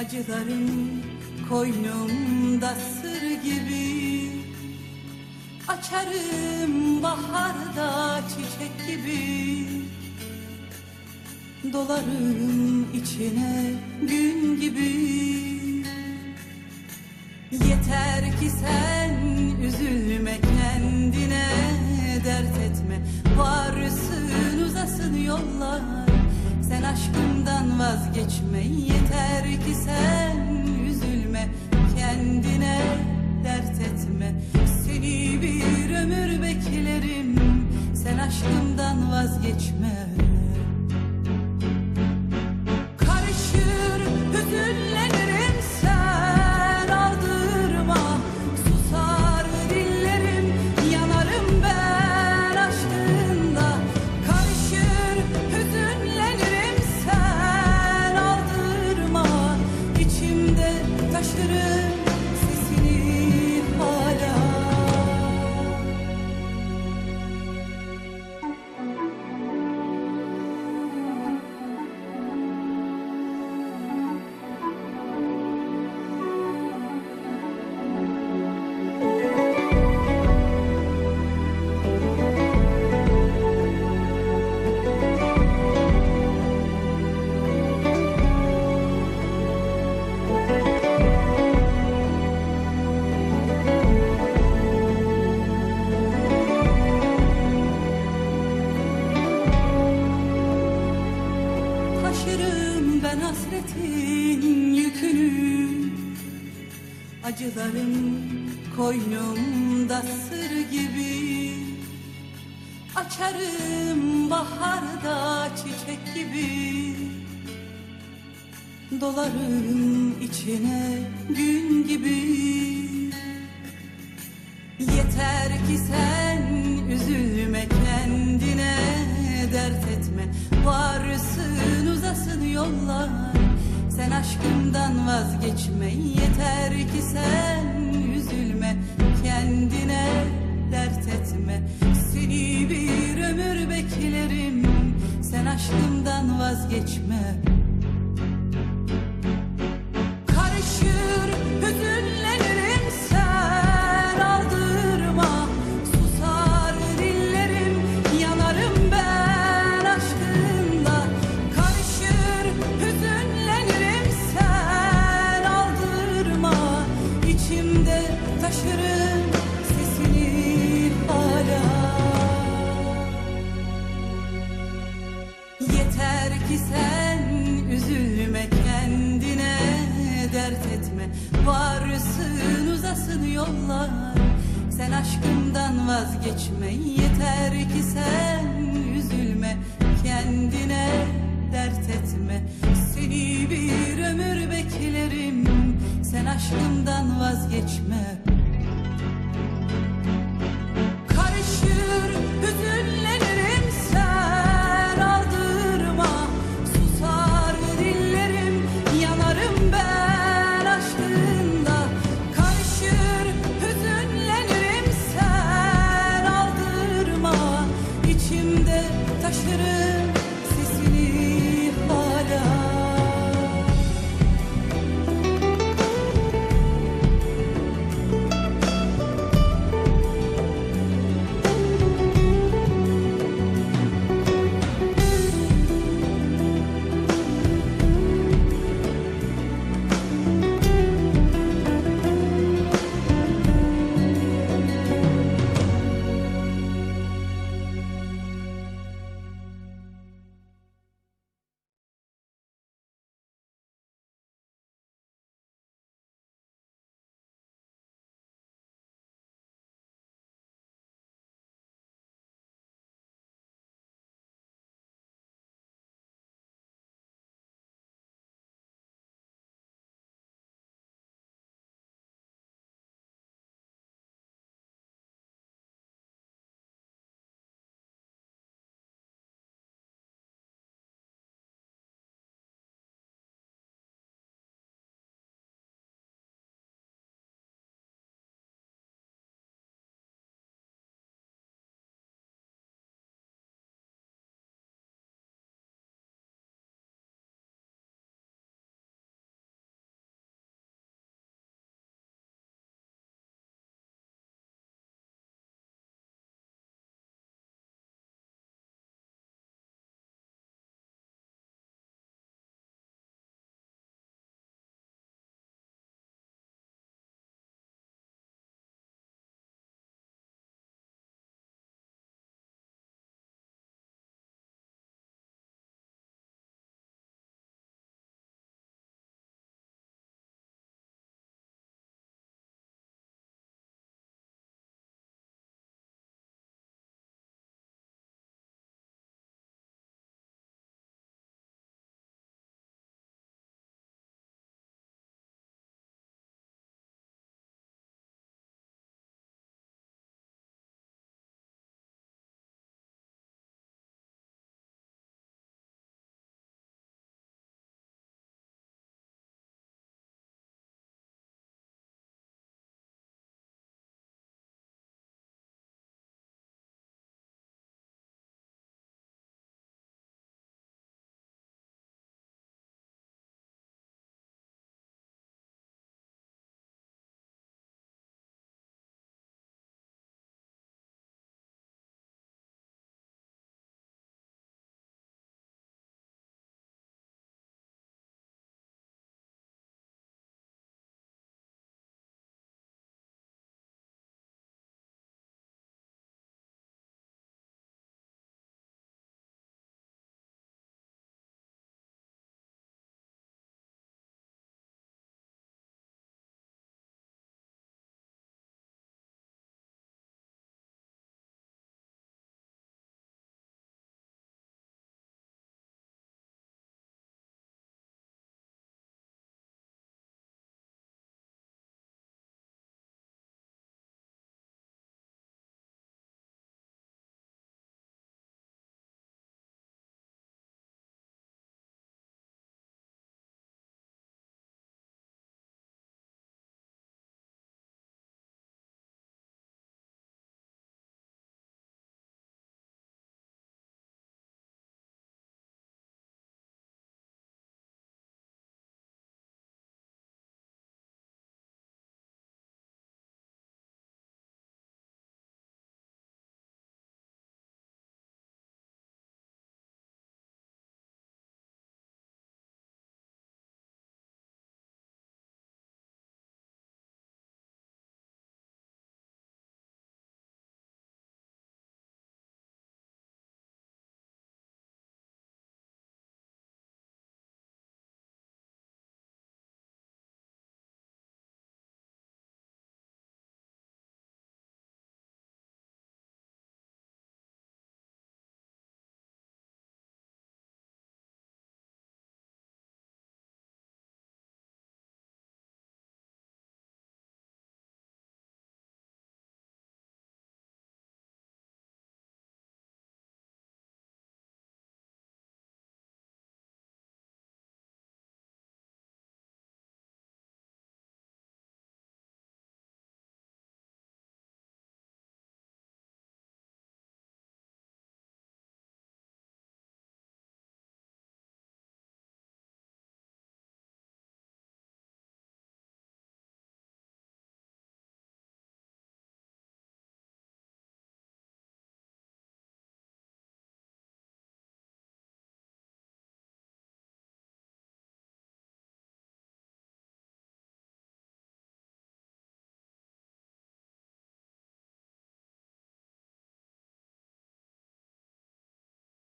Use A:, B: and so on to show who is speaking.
A: Acılarım koynumda sır gibi. Açarım baharda çiçek gibi. Dolarım içine gün gibi. Yeter ki sen üzülme vazgeçme Yeter ki sen üzülme. Kendine dert etme. Seni bir ömür beklerim. Sen aşkımdan vazgeçme koynumda sır gibi. Açarım baharda çiçek gibi. Dolarım içine gün gibi. Yeter ki sen üzülme kendine dert etme. Varsın uzasın yollar Sen aşkımdan vazgeçme. Yeter ki sen Sen aşkımdan vazgeçme Varsın uzasın yollar. Sen aşkımdan vazgeçme. Yeter ki sen üzülme. Kendine dert etme. Seni bir ömür beklerim. Sen aşkımdan vazgeçme içimde taşırım.